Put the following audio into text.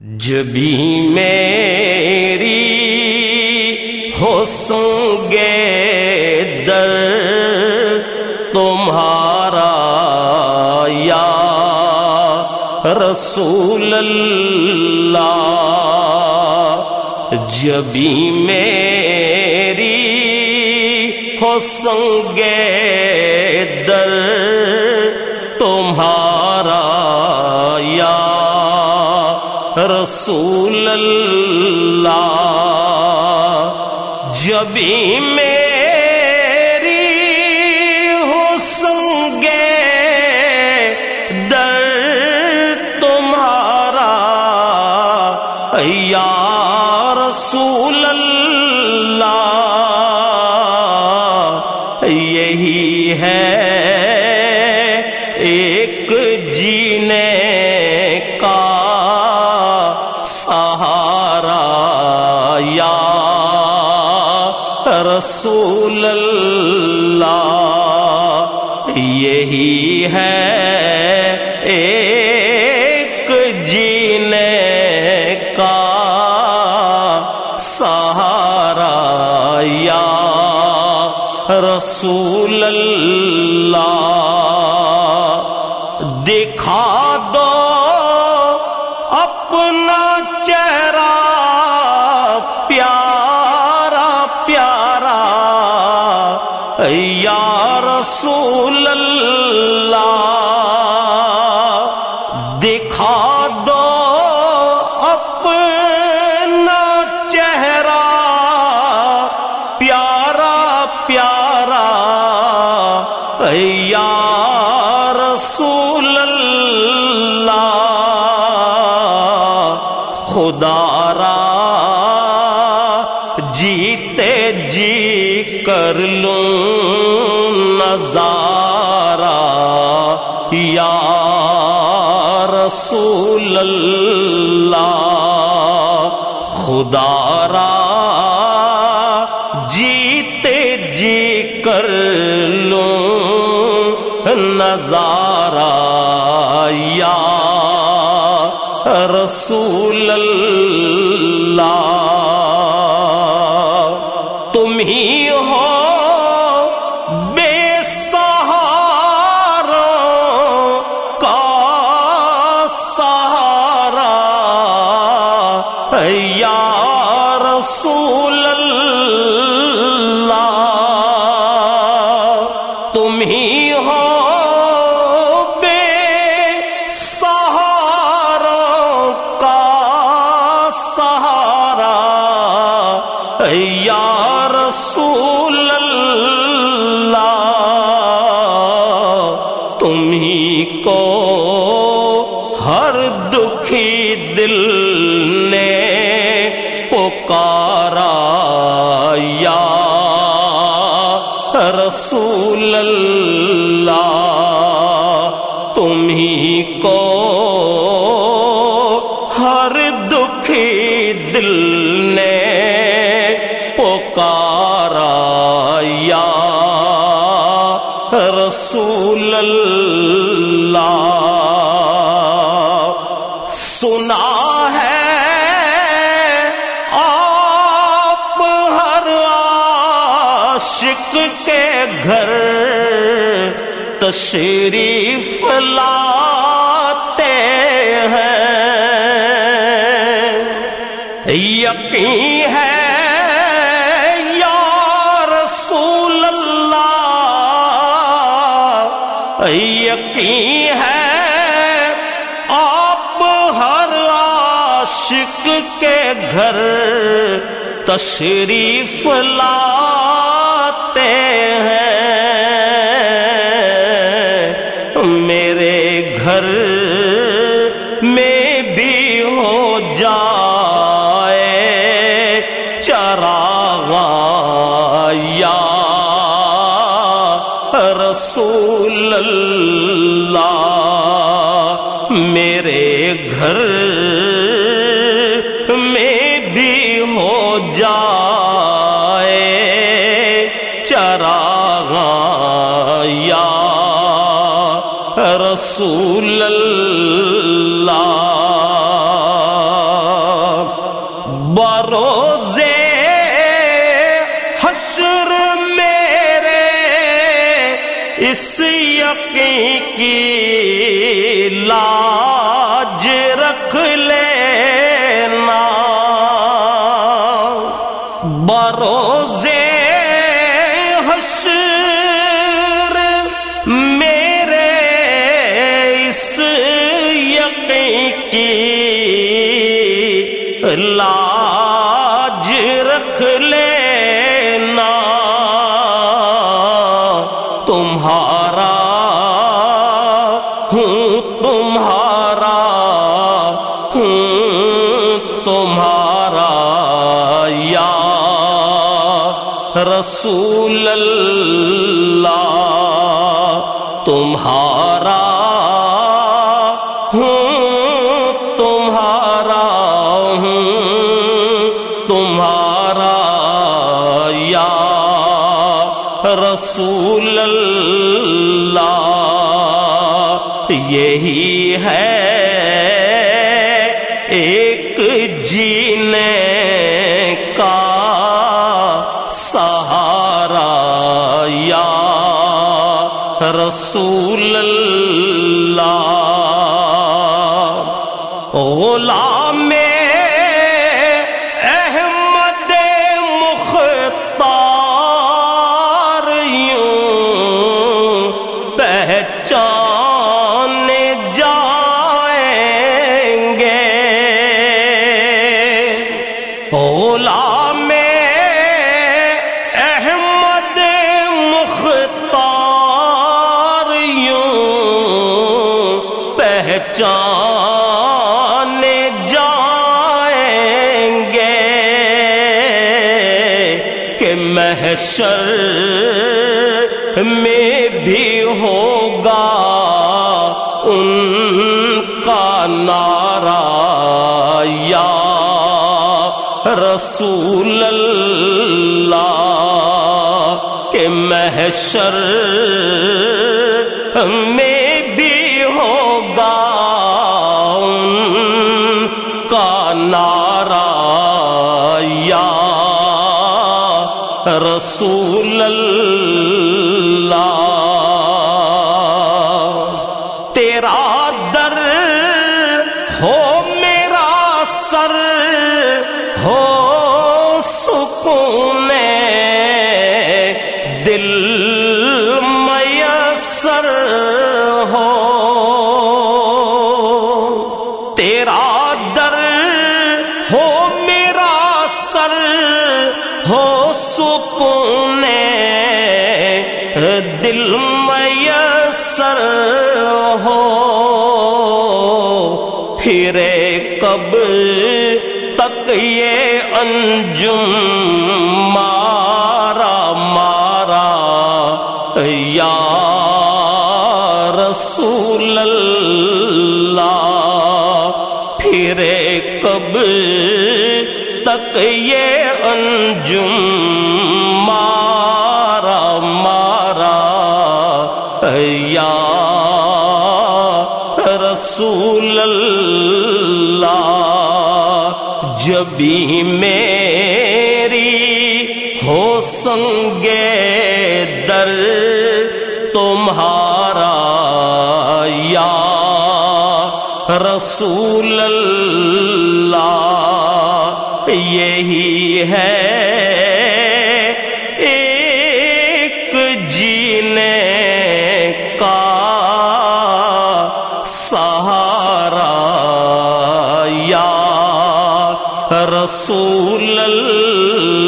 جبھی میری ہو گے در تمہارا یا رسول اللہ۔ جبھی میری ہو گے در رسول اللہ۔ جبھی میری ہو سنگے در تمہارا یا رسول اللہ یہی ہے ہے ایک جینے کا سہارا یا رسول خدا جیتے جی کر لوں نظارہ۔ یا رسول اللہ خدا را جیتے جی کر لوں نظارہ۔ رسول اللہ دل نے پکارا یا رسول اللہ تم ہی کو ہر دکھی دل نے عاشق کے گھر تشریف لاتے ہیں۔ یقین ہے یا رسول اللہ؟ یقین ہے آپ ہر عاشق کے گھر تشریف لاتے میرے گھر میں بھی ہو جائے چراغ یا رسول اللہ میرے گھر میں بھی ہو جائے رسول اللہ۔ بروزے حشر میرے اس یقین کی لاج رکھ لینا۔ بروزے حشر تمہارا، ہوں تمہارا ہوں تمہارا، یا رسول اللہ، تمہارا، ہوں تمہارا ہوں تمہارا، یا رسول یہی ہے ایک جینے کا سہارا یا رسول اللہ غلام غلام احمد مختار یوں پہچان جائیں گے کہ محشر میں بھی ہوگا رسول اللہ کے محشر میں بھی ہوگا ان کا نعرہ یا رسول اللہ تیرا در ہو تیرا در ہو میرا سر ہو سکون دل میسر ہو۔ پھرے کب تک یہ انجم مارا مارا یا رسول در تمہارا یا رسول اللہ یہی ہے ایک جینے کا سہارا یا رسول اللہ۔